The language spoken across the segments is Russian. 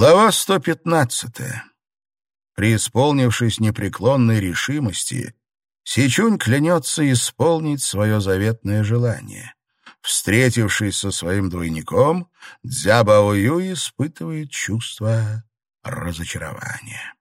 Глава 115. Преисполнившись непреклонной решимости, Сичунь клянется исполнить свое заветное желание. Встретившись со своим двойником, Дзябао Юй испытывает чувство разочарования.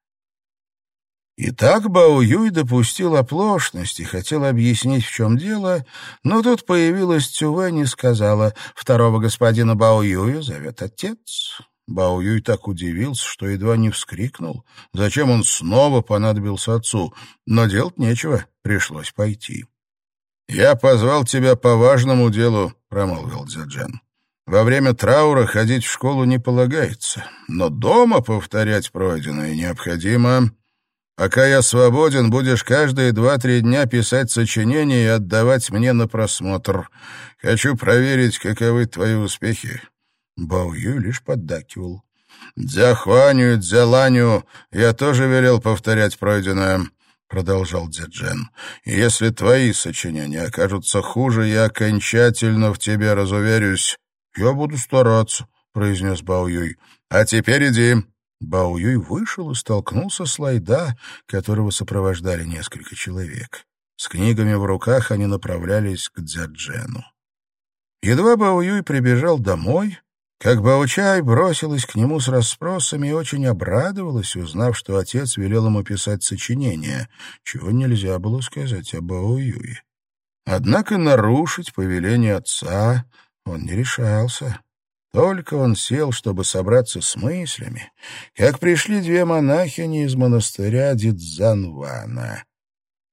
Итак, Бао Юй допустил оплошность и хотел объяснить, в чем дело, но тут появилась Цювэнь и сказала, «Второго господина Бао Юя зовет отец». Бао Юй так удивился, что едва не вскрикнул. Зачем он снова понадобился отцу? Но делать нечего, пришлось пойти. «Я позвал тебя по важному делу», — промолвил Дзяджан. «Во время траура ходить в школу не полагается, но дома повторять пройденное необходимо. Пока я свободен, будешь каждые два-три дня писать сочинения и отдавать мне на просмотр. Хочу проверить, каковы твои успехи. Бао Юй лишь поддакивал. «Дзяхуаню Дзяланю я тоже велел повторять пройденное», — продолжал Дзяджен. «Если твои сочинения окажутся хуже, я окончательно в тебе разуверюсь». «Я буду стараться», — произнес Бао Юй. «А теперь иди». Бао Юй вышел и столкнулся с Лайда, которого сопровождали несколько человек. С книгами в руках они направлялись к Дзяджену. Едва Бао Юй прибежал домой, как Баучай бросилась к нему с расспросами и очень обрадовалась, узнав, что отец велел ему писать сочинение, чего нельзя было сказать о Баоюе. Однако нарушить повеление отца он не решался. Только он сел, чтобы собраться с мыслями, как пришли две монахини из монастыря Дидзанвана.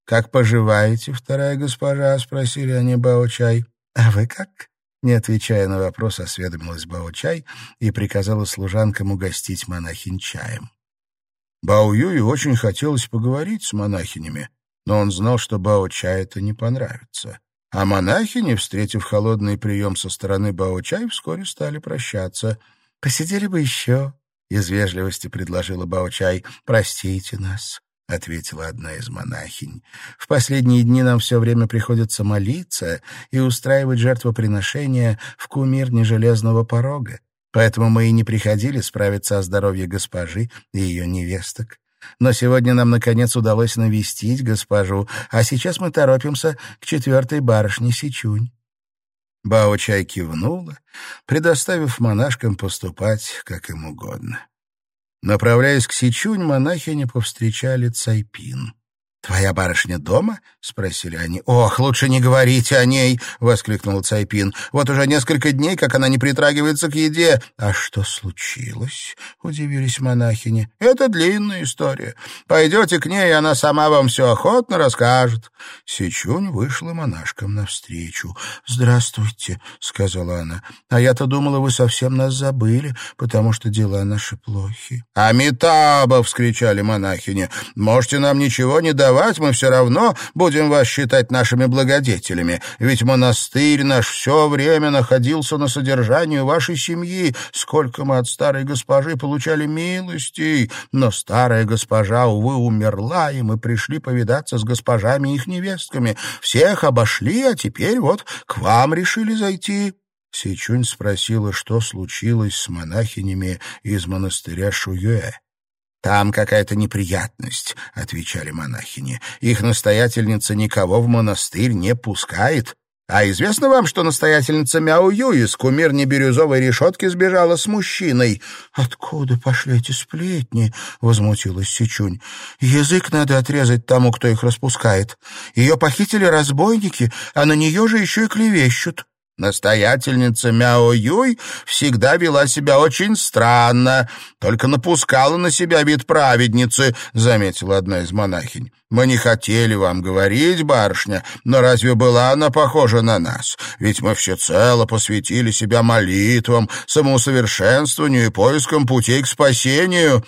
«Как поживаете, вторая госпожа?» — спросили они Баочай. «А вы как?» Не отвечая на вопрос, осведомилась Бао-чай и приказала служанкам угостить монахинь чаем. Бао Юю очень хотелось поговорить с монахинями, но он знал, что Бао-чай это не понравится. А монахини, встретив холодный прием со стороны Бао-чай, вскоре стали прощаться. «Посидели бы еще», — из вежливости предложила Бао-чай. «Простите нас». — ответила одна из монахинь. «В последние дни нам все время приходится молиться и устраивать жертвоприношения в кумирне железного порога, поэтому мы и не приходили справиться о здоровье госпожи и ее невесток. Но сегодня нам, наконец, удалось навестить госпожу, а сейчас мы торопимся к четвертой барышне Сичунь». Бао-чай кивнула, предоставив монашкам поступать как им угодно. Направляясь к Сичунь, монахини повстречали Цайпин. «Твоя барышня дома?» — спросили они. «Ох, лучше не говорите о ней!» — воскликнул Цайпин. «Вот уже несколько дней, как она не притрагивается к еде». «А что случилось?» — удивились монахини. «Это длинная история. Пойдете к ней, и она сама вам все охотно расскажет». Сичунь вышла монашкам навстречу. «Здравствуйте», — сказала она. «А я-то думала, вы совсем нас забыли, потому что дела наши плохи». «Амитаба!» — вскричали монахини. «Можете нам ничего не давать?» Давать, мы все равно будем вас считать нашими благодетелями, ведь монастырь наш все время находился на содержании вашей семьи. Сколько мы от старой госпожи получали милостей, но старая госпожа, увы, умерла, и мы пришли повидаться с госпожами и их невестками. Всех обошли, а теперь вот к вам решили зайти». Сичунь спросила, что случилось с монахинями из монастыря Шуюэ. «Там какая-то неприятность», — отвечали монахини. «Их настоятельница никого в монастырь не пускает. А известно вам, что настоятельница Мяу Ю из кумирни бирюзовой решетки сбежала с мужчиной?» «Откуда пошли эти сплетни?» — возмутилась Сичунь. «Язык надо отрезать тому, кто их распускает. Ее похитили разбойники, а на нее же еще и клевещут». Настоятельница Мяо Юй всегда вела себя очень странно, только напускала на себя вид праведницы, — заметила одна из монахинь. Мы не хотели вам говорить, барышня, но разве была она похожа на нас? Ведь мы всецело посвятили себя молитвам, самоусовершенствованию и поискам путей к спасению.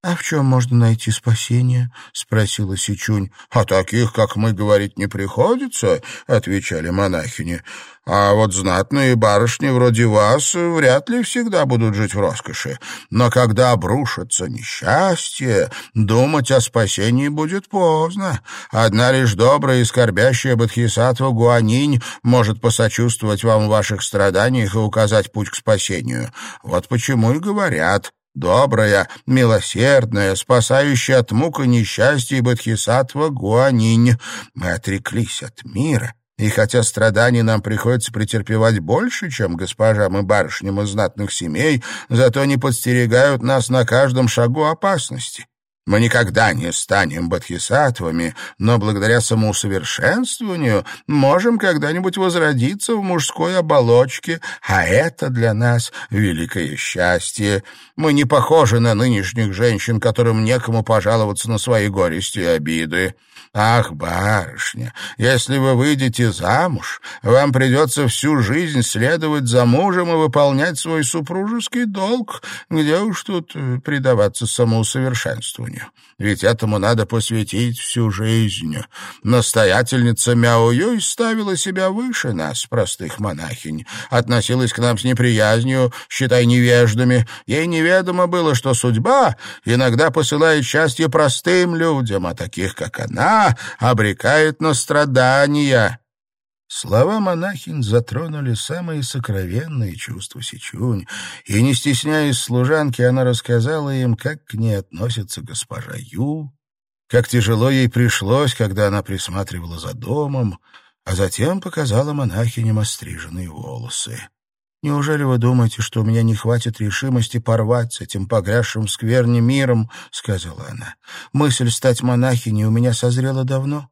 «А в чем можно найти спасение?» — спросила Сичунь. «О таких, как мы, говорить не приходится», — отвечали монахини. «А вот знатные барышни вроде вас вряд ли всегда будут жить в роскоши. Но когда обрушится несчастье, думать о спасении будет поздно. Одна лишь добрая и скорбящая Бодхисаттва Гуанинь может посочувствовать вам в ваших страданиях и указать путь к спасению. Вот почему и говорят, добрая, милосердная, спасающая от мук и несчастья Бодхисаттва Гуанинь. Мы отреклись от мира, и хотя страданий нам приходится претерпевать больше, чем госпожам и барышням из знатных семей, зато не подстерегают нас на каждом шагу опасности. Мы никогда не станем бодхисаттвами, но благодаря самоусовершенствованию можем когда-нибудь возродиться в мужской оболочке, а это для нас великое счастье. Мы не похожи на нынешних женщин, которым некому пожаловаться на свои горести и обиды. Ах, барышня, если вы выйдете замуж, вам придется всю жизнь следовать за мужем и выполнять свой супружеский долг, где уж тут э, предаваться самоусовершенствованию. Ведь этому надо посвятить всю жизнь. Настоятельница Мяо Юй ставила себя выше нас, простых монахинь, относилась к нам с неприязнью, считай невеждами. Ей неведомо было, что судьба иногда посылает счастье простым людям, а таких, как она, обрекает на страдания». Слова монахинь затронули самые сокровенные чувства Сичунь, и, не стесняясь служанки, она рассказала им, как к ней относится госпожа Ю, как тяжело ей пришлось, когда она присматривала за домом, а затем показала монахиням остриженные волосы. «Неужели вы думаете, что у меня не хватит решимости порвать с этим погрязшим в миром?» — сказала она. «Мысль стать монахиней у меня созрела давно.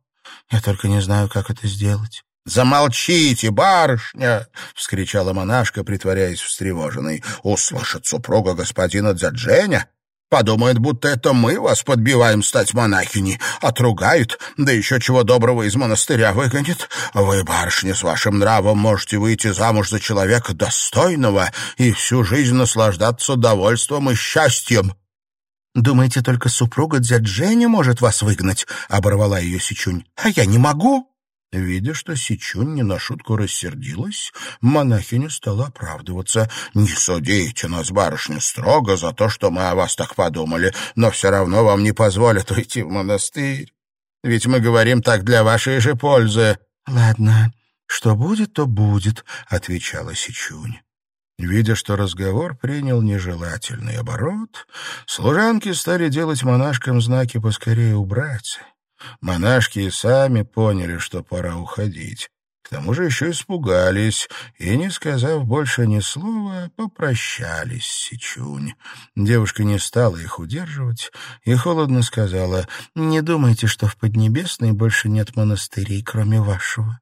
Я только не знаю, как это сделать». «Замолчите, барышня!» — вскричала монашка, притворяясь встревоженной. «Услышит супруга господина Дзядженя, Подумает, будто это мы вас подбиваем стать монахиней. Отругает, да еще чего доброго из монастыря выгонит. Вы, барышня, с вашим нравом можете выйти замуж за человека достойного и всю жизнь наслаждаться довольством и счастьем. «Думаете, только супруга дядь Женя может вас выгнать?» — оборвала ее Сичунь. «А я не могу!» Видя, что Сичунь не на шутку рассердилась, монахиня стала оправдываться. «Не судите нас, барышня, строго за то, что мы о вас так подумали, но все равно вам не позволят уйти в монастырь. Ведь мы говорим так для вашей же пользы». «Ладно, что будет, то будет», — отвечала Сичунь. Видя, что разговор принял нежелательный оборот, служанки стали делать монашкам знаки поскорее убраться. Монашки и сами поняли, что пора уходить. К тому же еще испугались и, не сказав больше ни слова, попрощались с Сичунь. Девушка не стала их удерживать и холодно сказала, «Не думайте, что в Поднебесной больше нет монастырей, кроме вашего».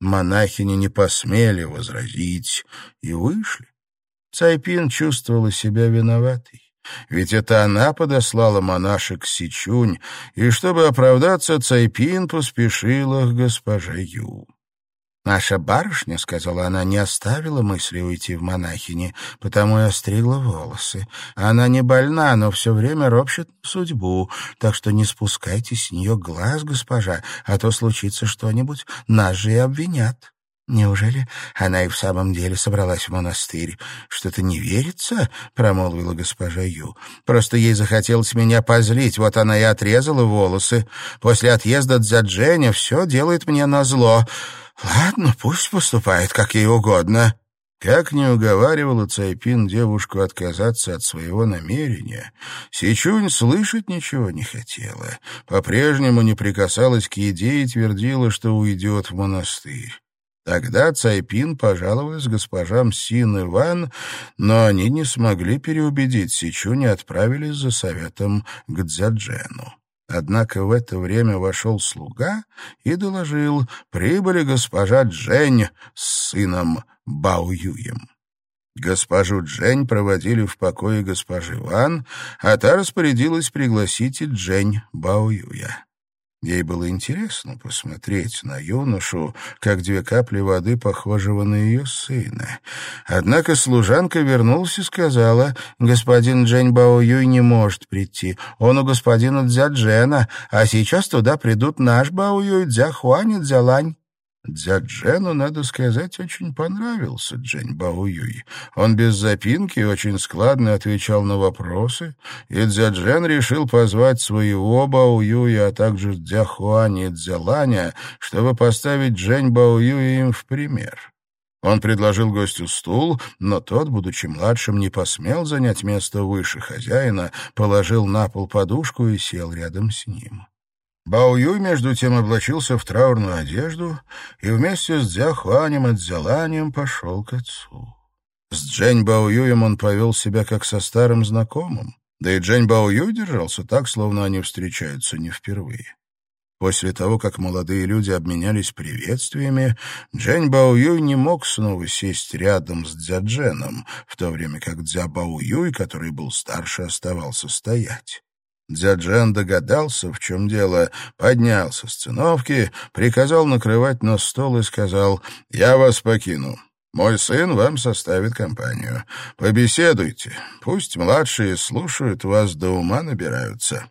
Монахини не посмели возразить и вышли. Цайпин чувствовала себя виноватой. Ведь это она подослала монашек Сичунь, и, чтобы оправдаться, Цайпин поспешила к госпоже Ю. «Наша барышня, — сказала она, — не оставила мысли уйти в монахини, потому и остригла волосы. Она не больна, но все время ропщет судьбу, так что не спускайте с нее глаз, госпожа, а то случится что-нибудь, нас же и обвинят». «Неужели она и в самом деле собралась в монастырь? Что-то не верится?» — промолвила госпожа Ю. «Просто ей захотелось меня позлить, вот она и отрезала волосы. После отъезда Дзядженя все делает мне назло. Ладно, пусть поступает, как ей угодно». Как не уговаривала Цайпин девушку отказаться от своего намерения, Сичунь слышать ничего не хотела. По-прежнему не прикасалась к еде и твердила, что уйдет в монастырь. Тогда Цайпин пожаловалась госпожам Син и Ван, но они не смогли переубедить Сичунь и отправились за советом к Дзяджену. Однако в это время вошел слуга и доложил, прибыли госпожа Джень с сыном Бао Юем. Госпожу Джень проводили в покое госпожи Ван, а та распорядилась пригласить и Джень Бао Юя. Ей было интересно посмотреть на юношу, как две капли воды, похожего на ее сына. Однако служанка вернулась и сказала, «Господин Джень Бао Юй не может прийти. Он у господина Дзя Джена, а сейчас туда придут наш Бао Юй, Дзя Хуань и Дзя Лань». Дзяджену, надо сказать, очень понравился Джень Баоюй. Он без запинки очень складно отвечал на вопросы, и Дзяджен решил позвать своего Баоюя, а также Дзяхуани и Дзяланя, чтобы поставить Джень Баоюя им в пример. Он предложил гостю стул, но тот, будучи младшим, не посмел занять место выше хозяина, положил на пол подушку и сел рядом с ним. Бао Юй, между тем, облачился в траурную одежду и вместе с Дзяхуанем и Дзяланем пошел к отцу. С Джень Бао Юем он повел себя как со старым знакомым, да и Джень Бао Юй держался так, словно они встречаются не впервые. После того, как молодые люди обменялись приветствиями, Джень Бао Юй не мог снова сесть рядом с Дзядженом, в то время как Дзя Бао Юй, который был старше, оставался стоять. Дзяджен догадался, в чем дело, поднялся с циновки, приказал накрывать на стол и сказал «Я вас покину». Мой сын вам составит компанию. Побеседуйте. Пусть младшие слушают вас, до ума набираются.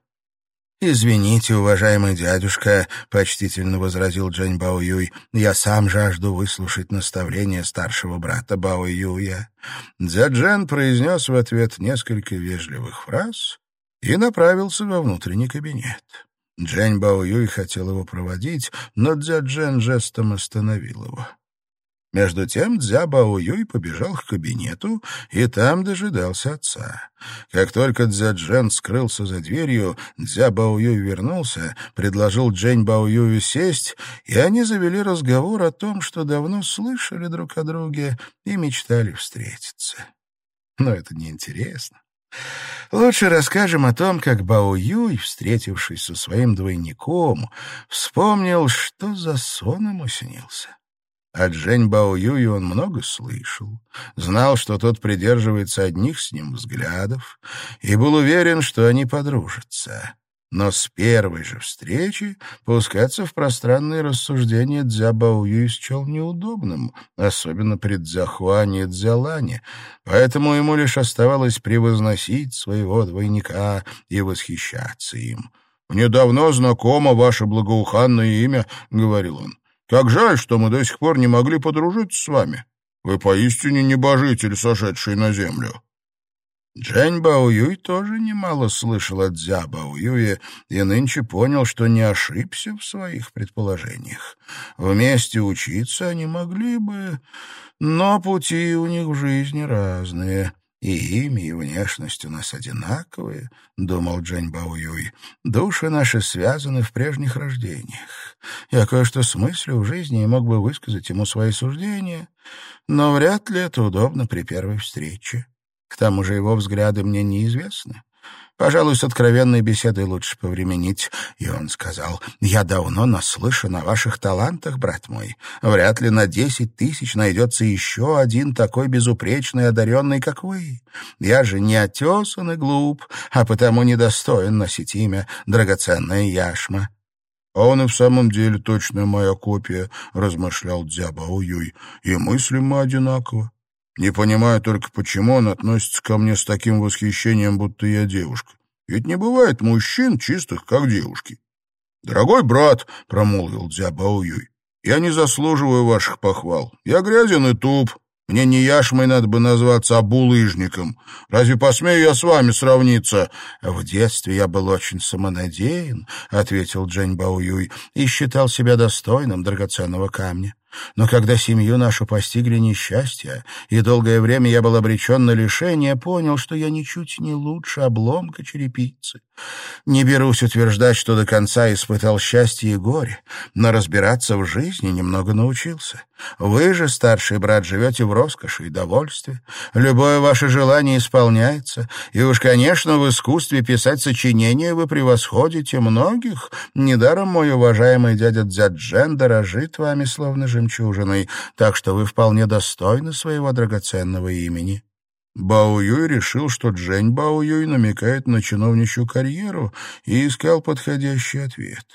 «Извините, уважаемый дядюшка», — почтительно возразил Джань Бао Юй, «я сам жажду выслушать наставления старшего брата Бао Юя». Дзяджен произнес в ответ несколько вежливых фраз и направился во внутренний кабинет. Джань Бао Юй хотел его проводить, но Дзяджен жестом остановил его. Между тем Дзя Бао Юй побежал к кабинету и там дожидался отца. Как только Дзя Джен скрылся за дверью, Дзя Бао Юй вернулся, предложил Джень Бао Юю сесть, и они завели разговор о том, что давно слышали друг о друге и мечтали встретиться. Но это неинтересно. Лучше расскажем о том, как Бао Юй, встретившись со своим двойником, вспомнил, что за сон ему снился. От Жень Бао Юи он много слышал, знал, что тот придерживается одних с ним взглядов, и был уверен, что они подружатся. Но с первой же встречи пускаться в пространные рассуждения Дзя Бао Юй счел неудобным, особенно при Дзяхуане и Дзялане, поэтому ему лишь оставалось превозносить своего двойника и восхищаться им. «Мне давно знакомо ваше благоуханное имя», — говорил он. Как жаль, что мы до сих пор не могли подружиться с вами. Вы поистине небожитель, сошедший на землю». Джань Баоюй тоже немало слышал от Дзя Баоюя и нынче понял, что не ошибся в своих предположениях. Вместе учиться они могли бы, но пути у них в жизни разные. И имя, и внешность у нас одинаковые, — думал Джань Баоюй. Души наши связаны в прежних рождениях. Я кое-что смыслю в жизни и мог бы высказать ему свои суждения, но вряд ли это удобно при первой встрече. К тому же его взгляды мне неизвестны. Пожалуй, с откровенной беседой лучше повременить. И он сказал, «Я давно наслышан о ваших талантах, брат мой. Вряд ли на десять тысяч найдется еще один такой безупречный одаренный, как вы. Я же не отесан и глуп, а потому недостоин носить имя драгоценная яшма». «А он и в самом деле точная моя копия», — размышлял Дзяба Уюй, — «и мыслим мы одинаково. Не понимаю только, почему он относится ко мне с таким восхищением, будто я девушка. Ведь не бывает мужчин чистых, как девушки. «Дорогой брат», — промолвил Дзя Баоюй, — «я не заслуживаю ваших похвал. Я грязен и туп. Мне не яшмой надо бы назваться, а булыжником. Разве посмею я с вами сравниться?» «В детстве я был очень самонадеян», — ответил Джень Баоюй, — «и считал себя достойным драгоценного камня. Но когда семью нашу постигли несчастья, и долгое время я был обречен на лишение, понял, что я ничуть не лучше обломка черепицы. Не берусь утверждать, что до конца испытал счастье и горе, но разбираться в жизни немного научился. Вы же, старший брат, живете в роскоши и довольстве. Любое ваше желание исполняется, и уж, конечно, в искусстве писать сочинения вы превосходите многих. Недаром мой уважаемый дядя Дзяджен дорожит вами, словно жемчужиной, так что вы вполне достойны своего драгоценного имени. Бао Юй решил, что Джень Бао Юй намекает на чиновничью карьеру и искал подходящий ответ.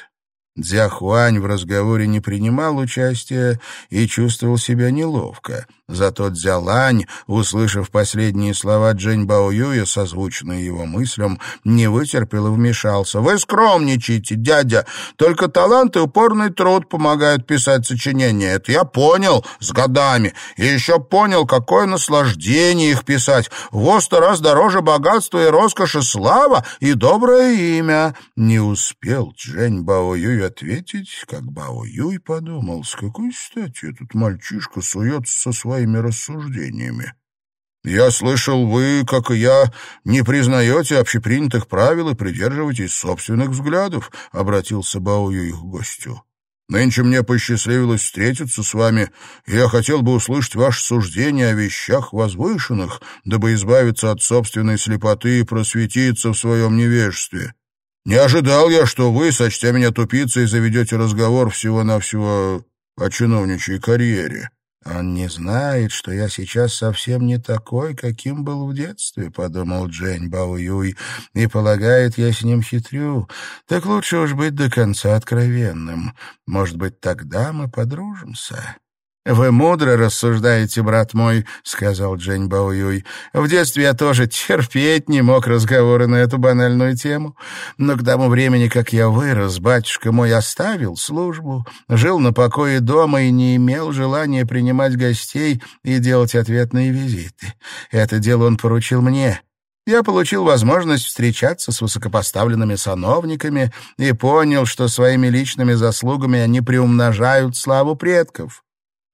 Дзя Хуань в разговоре не принимал участия и чувствовал себя неловко, Зато Дзялань, услышав последние слова Джень Бао Юя, созвучные его мыслям, не вытерпел и вмешался. «Вы скромничаете, дядя. Только талант и упорный труд помогают писать сочинения. Это я понял с годами. И еще понял, какое наслаждение их писать. В сто раз дороже богатства и роскоши слава и доброе имя». Не успел Джень Бао Юй ответить, как Бао Юй подумал, с какой стати этот мальчишка суется со своим своими рассуждениями. «Я слышал, вы, как и я, не признаете общепринятых правил и придерживаетесь собственных взглядов», — обратился Баую их гостю. «Нынче мне посчастливилось встретиться с вами, и я хотел бы услышать ваше суждение о вещах возвышенных, дабы избавиться от собственной слепоты и просветиться в своем невежестве. Не ожидал я, что вы, сочтя меня тупицей, заведете разговор всего-навсего о чиновничьей карьере». «Он не знает, что я сейчас совсем не такой, каким был в детстве», — подумал Джень Баоюй, «и полагает, я с ним хитрю. Так лучше уж быть до конца откровенным. Может быть, тогда мы подружимся». «Вы мудро рассуждаете, брат мой», — сказал Джень Баоюй. «В детстве я тоже терпеть не мог разговоры на эту банальную тему. Но к тому времени, как я вырос, батюшка мой оставил службу, жил на покое дома и не имел желания принимать гостей и делать ответные визиты. Это дело он поручил мне». Я получил возможность встречаться с высокопоставленными сановниками и понял, что своими личными заслугами они приумножают славу предков.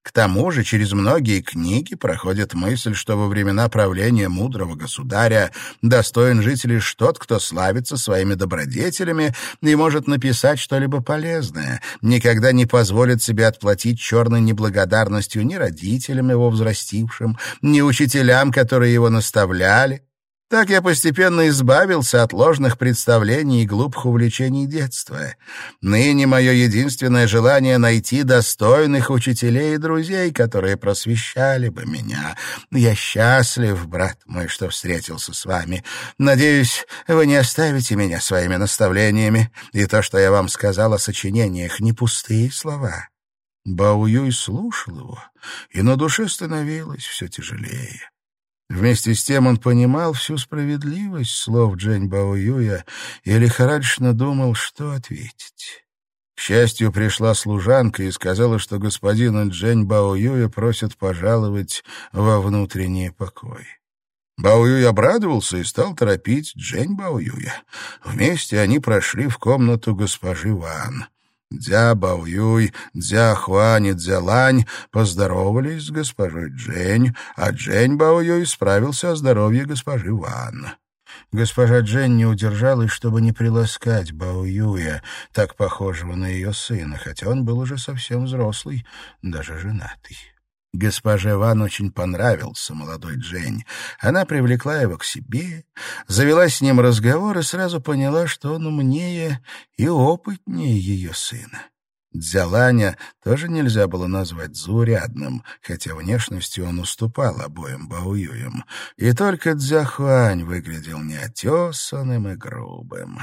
К тому же через многие книги проходит мысль, что во времена правления мудрого государя достоин жить лишь тот, кто славится своими добродетелями и может написать что-либо полезное, никогда не позволит себе отплатить черной неблагодарностью ни родителям его взрастившим, ни учителям, которые его наставляли, так я постепенно избавился от ложных представлений и глупых увлечений детства. Ныне мое единственное желание — найти достойных учителей и друзей, которые просвещали бы меня. Я счастлив, брат мой, что встретился с вами. Надеюсь, вы не оставите меня своими наставлениями, и то, что я вам сказал о сочинениях, не пустые слова». Бао слушал его, и на душе становилось все тяжелее. Вместе с тем он понимал всю справедливость слов Джень Бао Юя и лихорадочно думал, что ответить. К счастью, пришла служанка и сказала, что господина Джень Бао Юя просят пожаловать во внутренний покой. Бао Юй обрадовался и стал торопить Джень Бао Юя. Вместе они прошли в комнату госпожи Ван. Дзя Баоюй, Дзя Хуань и Дзя Лань поздоровались с госпожой Джень, а Джень Баоюй справился о здоровье госпожи Ван. Госпожа Джен не удержалась, чтобы не приласкать Бао Юя, так похожего на ее сына, хотя он был уже совсем взрослый, даже женатый. Госпоже Ван очень понравился молодой Джень. Она привлекла его к себе, завела с ним разговор и сразу поняла, что он умнее и опытнее ее сына. Дзяланя тоже нельзя было назвать заурядным, хотя внешностью он уступал обоим Баоюям. И только Дзяхуань выглядел неотесанным и грубым.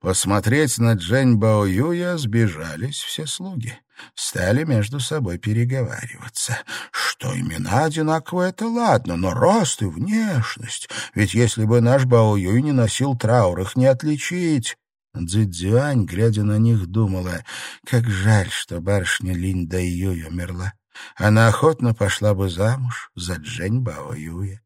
Посмотреть на Джень Баоюя сбежались все слуги. Стали между собой переговариваться. Что имена одинаковые, это ладно, но рост и внешность. Ведь если бы наш Баоюй не носил траур, их не отличить. Цзюань, глядя на них, думала, как жаль, что барышня Линь Дайюй умерла. Она охотно пошла бы замуж за Джень Бао Юя.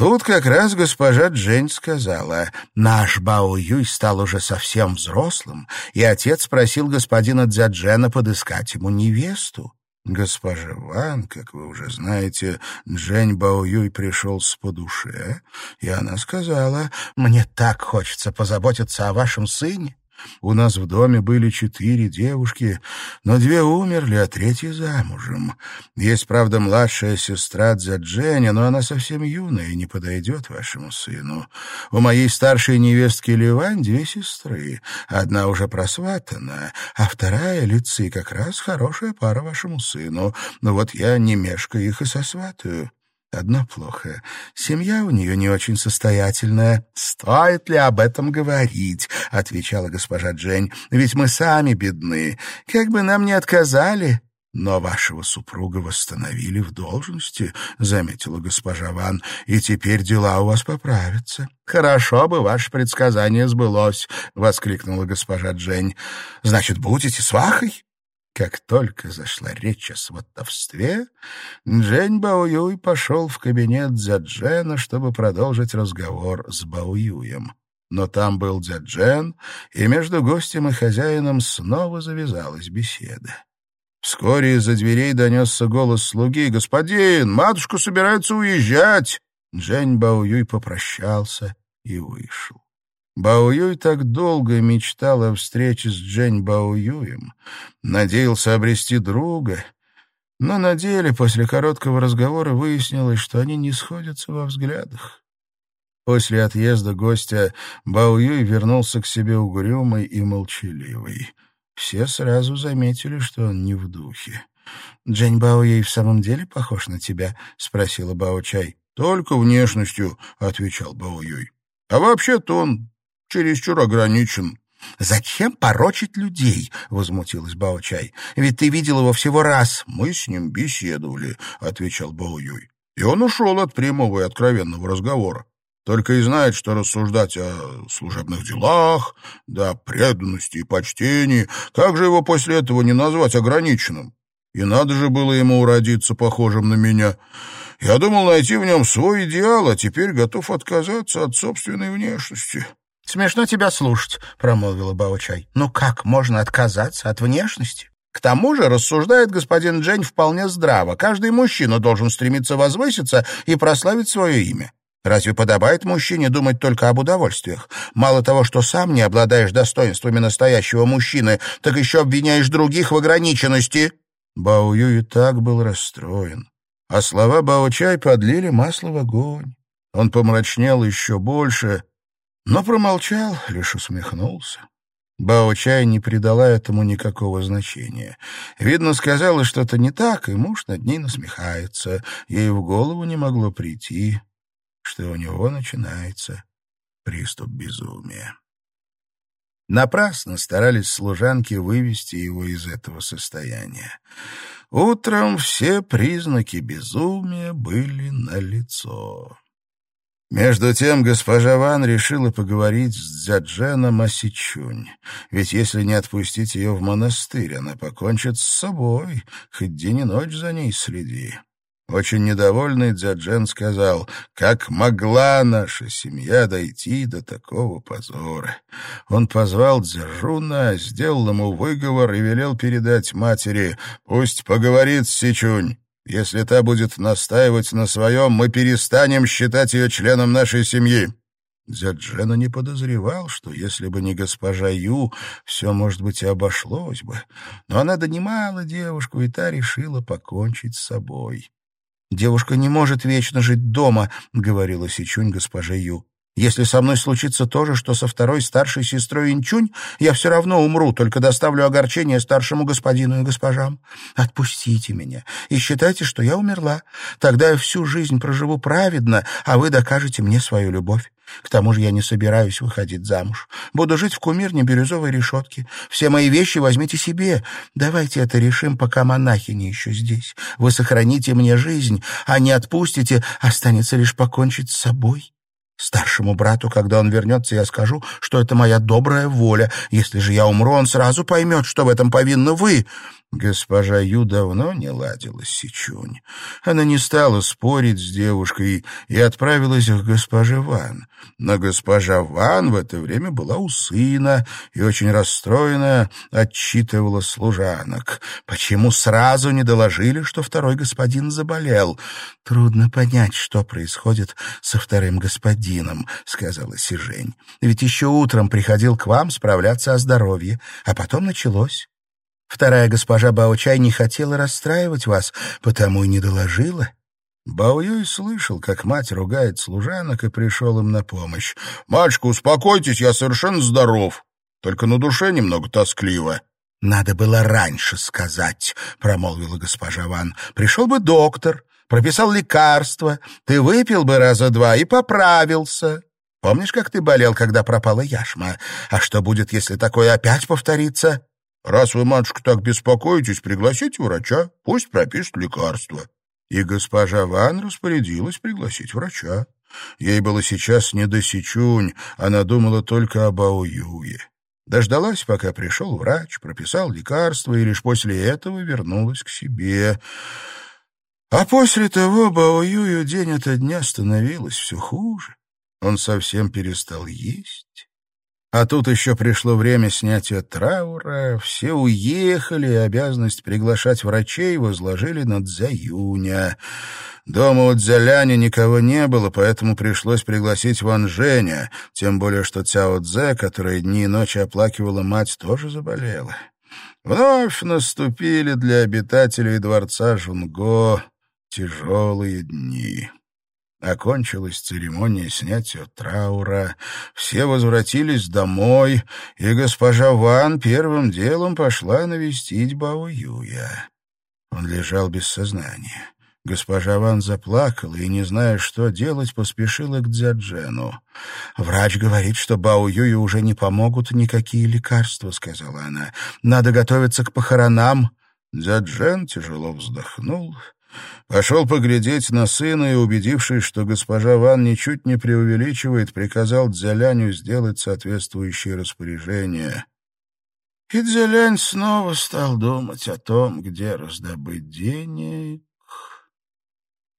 Тут как раз госпожа Джень сказала, «Наш Бао Юй стал уже совсем взрослым, и отец просил господина Дзяджена подыскать ему невесту. Госпожа Ван, как вы уже знаете, Джень Баоюй пришелся по душе, и она сказала, «Мне так хочется позаботиться о вашем сыне. У нас в доме были четыре девушки, но две умерли, а третья замужем. Есть, правда, младшая сестра Дзядженя, но она совсем юная и не подойдет вашему сыну. У моей старшей невестки Ливань две сестры. Одна уже просватана, а вторая, Лици, как раз хорошая пара вашему сыну. Но вот я не мешкаю их и сосватаю. Одно плохо. Семья у нее не очень состоятельная. «Стоит ли об этом говорить?» — отвечала госпожа Джень. «Ведь мы сами бедны. Как бы нам ни отказали, «Но вашего супруга восстановили в должности», — заметила госпожа Ван, «и теперь дела у вас поправятся». «Хорошо бы ваше предсказание сбылось», — воскликнула госпожа Джень. «Значит, будете свахой?» Как только зашла речь о сватовстве, Джень Баоюй пошел в кабинет Дзяджена, чтобы продолжить разговор с Баоюем. Но там был Дзяджен, и между гостем и хозяином снова завязалась беседа. Вскоре из-за дверей донесся голос слуги. «Господин, матушка собирается уезжать!» Джень Баоюй попрощался и вышел. Баоюй так долго мечтал о встрече с Джень Баоюем, надеялся обрести друга, но на деле после короткого разговора выяснилось, что они не сходятся во взглядах. После отъезда гостя Баоюй вернулся к себе угрюмый и молчаливый. Все сразу заметили, что он не в духе. «Джень Бао ей в самом деле похож на тебя?» — спросила Бао Чай. «Только внешностью», — отвечал Бао Юй. «А вообще-то он чересчур ограничен». «Зачем порочить людей?» — возмутилась Бао Чай. «Ведь ты видел его всего раз». «Мы с ним беседовали», — отвечал Бао Юй. «И он ушел от прямого и откровенного разговора. Только и знает, что рассуждать о служебных делах, да преданности и почтении. Как же его после этого не назвать ограниченным? И надо же было ему уродиться похожим на меня. Я думал найти в нем свой идеал, а теперь готов отказаться от собственной внешности. — Смешно тебя слушать, — промолвила Бао-чай. — Ну как можно отказаться от внешности? К тому же, рассуждает господин Джень вполне здраво, каждый мужчина должен стремиться возвыситься и прославить свое имя. Разве подобает мужчине думать только об удовольствиях? Мало того, что сам не обладаешь достоинствами настоящего мужчины, так еще обвиняешь других в ограниченности». Бао Юй так был расстроен. А слова Бао Чай подлили масло в огонь. Он помрачнел еще больше, но промолчал, лишь усмехнулся. Бао Чай не придала этому никакого значения. Видно, сказала что-то не так, и муж над ней насмехается. Ей в голову не могло прийти, что у него начинается приступ безумия. Напрасно старались служанки вывести его из этого состояния. Утром все признаки безумия были налицо. Между тем госпожа Ван решила поговорить с Дзядженом Осичунь, ведь если не отпустить ее в монастырь, она покончит с собой, хоть день и ночь за ней следи. Очень недовольный Дзяджен сказал, как могла наша семья дойти до такого позора. Он позвал Дзяжуна, сделал ему выговор и велел передать матери, пусть поговорит с Сичунь. Если та будет настаивать на своем, мы перестанем считать ее членом нашей семьи. Дзяджена не подозревал, что если бы не госпожа Ю, все, может быть, и обошлось бы. Но она донимала девушку, и та решила покончить с собой. «Девушка не может вечно жить дома», — говорила Сичунь госпоже Ю. «Если со мной случится то же, что со второй старшей сестрой Инчунь, я все равно умру, только доставлю огорчение старшему господину и госпожам. Отпустите меня и считайте, что я умерла. Тогда я всю жизнь проживу праведно, а вы докажете мне свою любовь. К тому же я не собираюсь выходить замуж. Буду жить в кумирне бирюзовой решетки. Все мои вещи возьмите себе. Давайте это решим, пока монахини еще здесь. Вы сохраните мне жизнь, а не отпустите, останется лишь покончить с собой. Старшему брату, когда он вернется, я скажу, что это моя добрая воля. Если же я умру, он сразу поймет, что в этом повинны вы. Госпожа Ю давно не ладила с Сичунь. Она не стала спорить с девушкой и отправилась к госпоже Ван. Но госпожа Ван в это время была у сына и, очень расстроенная, отчитывала служанок. Почему сразу не доложили, что второй господин заболел? «Трудно понять, что происходит со вторым господином», — сказала Сижень. «Ведь еще утром приходил к вам справляться о здоровье, а потом началось». Вторая госпожа Баочай не хотела расстраивать вас, потому и не доложила. Баоюй слышал, как мать ругает служанок, и пришел им на помощь. «Мачка, успокойтесь, я совершенно здоров, только на душе немного тоскливо». «Надо было раньше сказать», — промолвила госпожа Ван. «Пришел бы доктор, прописал лекарства, ты выпил бы раза два и поправился». Помнишь, как ты болел, когда пропала яшма? А что будет, если такое опять повторится? Раз вы, матушка, так беспокоитесь, пригласите врача, пусть пропишет лекарство». И госпожа Ван распорядилась пригласить врача. Ей было сейчас не до Сичунь, она думала только об Ауюе. Дождалась, пока пришел врач, прописал лекарство, и лишь после этого вернулась к себе. А после того Баоюю день ото дня становилось все хуже. Он совсем перестал есть. А тут еще пришло время снятия траура, все уехали, и обязанность приглашать врачей возложили на Дзяюня. Дома у Дзяляня никого не было, поэтому пришлось пригласить Ван Женя, тем более что Цяо Цзэ, которая дни и ночи оплакивала мать, тоже заболела. Вновь наступили для обитателей дворца Жунго тяжелые дни. Окончилась церемония снятия траура, все возвратились домой, и госпожа Ван первым делом пошла навестить Бао Юя. Он лежал без сознания. Госпожа Ван заплакала и, не зная, что делать, поспешила к Дзяджену. «Врач говорит, что Бао Юю уже не помогут никакие лекарства», — сказала она. «Надо готовиться к похоронам». Дзяджен тяжело вздохнул Пошел поглядеть на сына и, убедившись, что госпожа Ван ничуть не преувеличивает, приказал Дзяляню сделать соответствующее распоряжение. И Дзялянь снова стал думать о том, где раздобыть денег,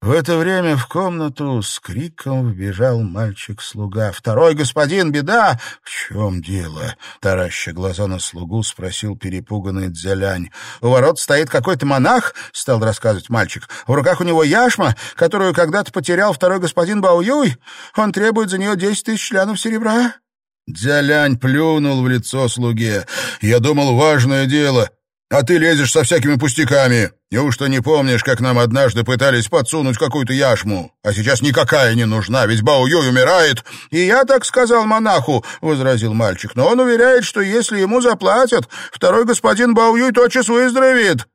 в это время в комнату с криком вбежал мальчик-слуга. «Второй господин, беда!» «В чем дело?» Тараща глаза на слугу, спросил перепуганный Дзялянь. «У ворот стоит какой-то монах», — стал рассказывать мальчик. «В руках у него яшма, которую когда-то потерял второй господин Баоюй. Он требует за нее десять тысяч лянов серебра». Дзялянь плюнул в лицо слуге. «Я думал, важное дело. А ты лезешь со всякими пустяками. Неужто не помнишь, как нам однажды пытались подсунуть какую-то яшму? А сейчас никакая не нужна, ведь Бао-Юй умирает. И я так сказал монаху, — возразил мальчик. Но он уверяет, что если ему заплатят, второй господин Бао-Юй тотчас выздоровеет.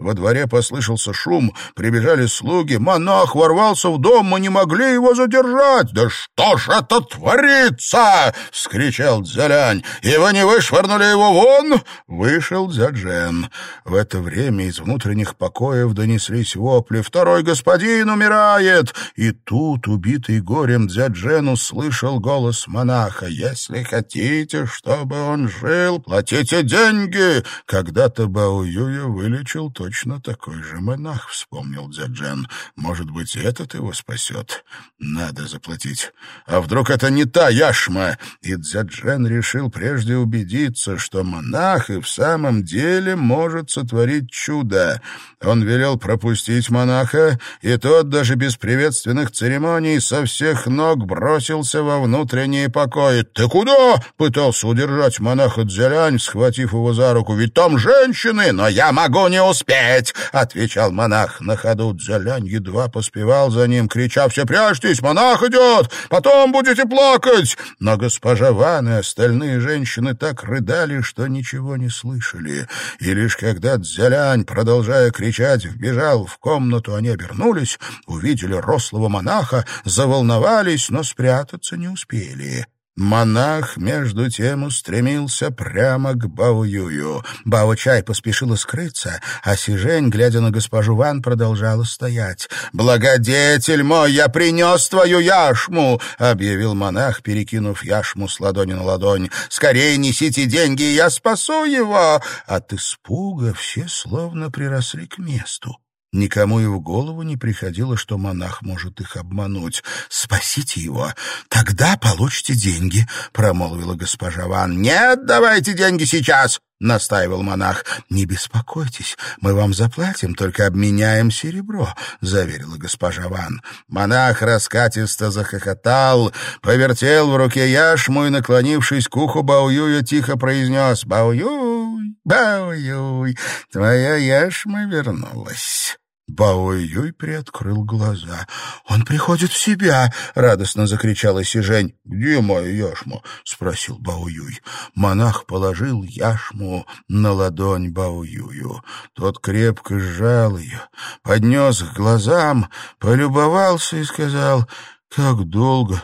Во дворе послышался шум, прибежали слуги. Монах ворвался в дом, мы не могли его задержать. «Да что ж это творится?» — вскричал Дзялянь. «И вы не вышвырнули его вон?» Вышел Дзяджен. В это время из внутренних покоев донеслись вопли. «Второй господин умирает!» И тут, убитый горем, Дзяджен услышал голос монаха. «Если хотите, чтобы он жил, платите деньги!» Когда-то Баоюя вылечил то точно такой же монах, — вспомнил Дзяджен. Может быть, этот его спасет? Надо заплатить. А вдруг это не та яшма? И Дзяджен решил прежде убедиться, что монах и в самом деле может сотворить чудо. Он велел пропустить монаха, и тот, даже без приветственных церемоний, со всех ног бросился во внутренние покои. «Ты куда?» — пытался удержать монаха Дзялянь, схватив его за руку. «Ведь там женщины, но я могу не успеть!» Успеть!» — отвечал монах на ходу. Дзялянь едва поспевал за ним, крича «Все прячьтесь! Монах идет! Потом будете плакать!» Но госпожа Ван и остальные женщины так рыдали, что ничего не слышали. И лишь когда Дзялянь, продолжая кричать, вбежал в комнату, они обернулись, увидели рослого монаха, заволновались, но спрятаться не успели. Монах, между тем, устремился прямо к Бао-Юю. Бао-Чай поспешила скрыться, а Сижень, глядя на госпожу Ван, продолжала стоять. «Благодетель мой, я принес твою яшму!» — объявил монах, перекинув яшму с ладони на ладонь. «Скорее несите деньги, я спасу его!» От испуга все словно приросли к месту. Никому и в голову не приходило, что монах может их обмануть. «Спасите его, тогда получите деньги», — промолвила госпожа Ван. «Нет, давайте деньги сейчас», — настаивал монах. «Не беспокойтесь, мы вам заплатим, только обменяем серебро», — заверила госпожа Ван. Монах раскатисто захохотал, повертел в руке яшму и, наклонившись к уху Баоюя, тихо произнес «Баоюй, Баоюй, твоя яшма вернулась». Бао-Юй приоткрыл глаза. «Он приходит в себя!» — радостно закричала Сижень. «Где моя яшма?» — спросил Бао-Юй. Монах положил яшму на ладонь Бао-Юю. Тот крепко сжал ее, поднес к глазам, полюбовался и сказал, «Как долго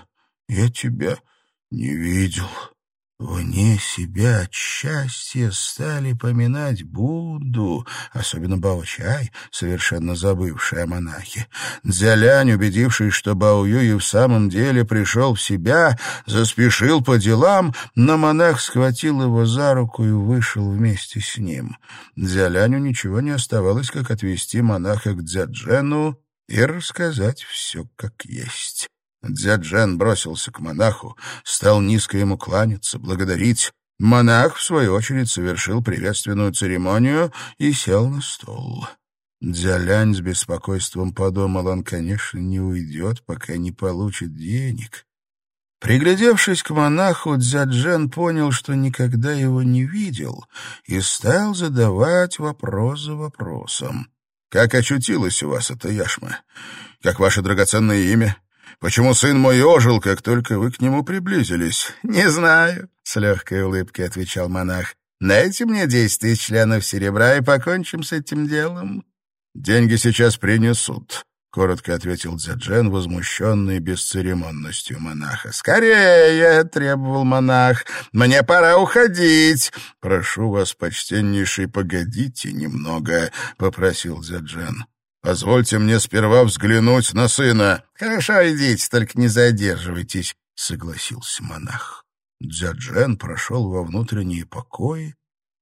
я тебя не видел!» Вне себя от счастья стали поминать Будду, особенно Бао-Чай, совершенно забывший о монахе. Дзялянь, убедившись, что Бао-Юй в самом деле пришел в себя, заспешил по делам, но монах схватил его за руку и вышел вместе с ним. Дзяляню ничего не оставалось, как отвести монаха к Дзяджену и рассказать все как есть. Дзяджен бросился к монаху, стал низко ему кланяться, благодарить. Монах, в свою очередь, совершил приветственную церемонию и сел на стол. Дзялянь с беспокойством подумал, он, конечно, не уйдет, пока не получит денег. Приглядевшись к монаху, Дзяджен понял, что никогда его не видел, и стал задавать вопрос за вопросом. «Как очутилась у вас эта яшма? Как ваше драгоценное имя? Почему сын мой ожил, как только вы к нему приблизились? Не знаю, с легкой улыбкой отвечал монах. Дайте мне десять тысяч членов серебра и покончим с этим делом. Деньги сейчас принесут, — коротко ответил Дзяджен, возмущенный бесцеремонностью монаха. «Скорее!» — требовал монах. «Мне пора уходить!» «Прошу вас, почтеннейший, погодите немного», — попросил Дзяджен. Позвольте мне сперва взглянуть на сына. Хорошо, идите, только не задерживайтесь, согласился монах. Дзяджен прошел во внутренние покои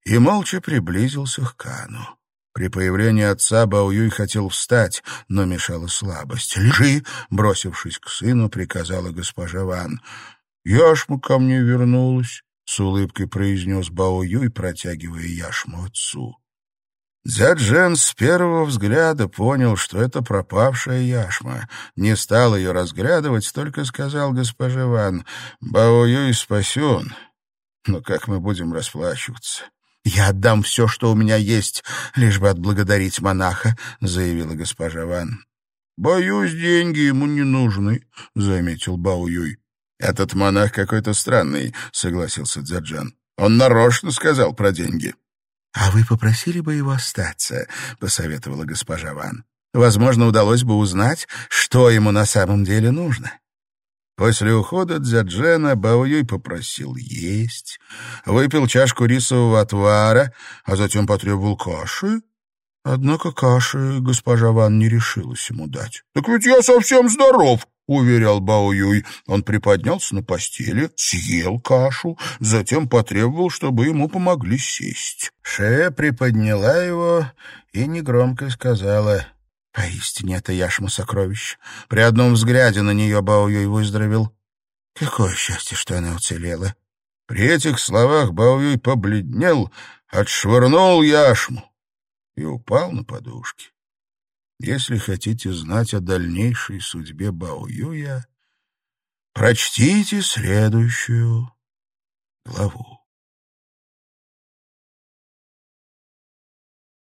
и молча приблизился к Кану. При появлении отца Баоюй хотел встать, но мешала слабость. «Лежи!» — бросившись к сыну, приказала госпожа Ван. «Яшма ко мне вернулась», — с улыбкой произнес Баоюй, протягивая яшму отцу. Дзяджен с первого взгляда понял, что это пропавшая яшма. Не стал ее разглядывать, только сказал госпоже Ван, «Бао Юй спасен, но как мы будем расплачиваться?» «Я отдам все, что у меня есть, лишь бы отблагодарить монаха», — заявила госпожа Ван. «Боюсь, деньги ему не нужны», — заметил Бао Юй. «Этот монах какой-то странный», — согласился Дзяджан. «Он нарочно сказал про деньги». «А вы попросили бы его остаться», — посоветовала госпожа Ван. «Возможно, удалось бы узнать, что ему на самом деле нужно». После ухода Дзяджена Баоюй попросил есть, выпил чашку рисового отвара, а затем потребовал каши. Однако каши госпожа Ван не решилась ему дать. «Так ведь я совсем здоров!» — уверял Бао Юй. Он приподнялся на постели, съел кашу, затем потребовал, чтобы ему помогли сесть. Шея приподняла его и негромко сказала... Поистине это яшма сокровищ. При одном взгляде на нее Бао Юй выздоровел. Какое счастье, что она уцелела. При этих словах Бао Юй побледнел, отшвырнул яшму и упал на подушки. Если хотите знать о дальнейшей судьбе Баоюя, прочтите следующую главу.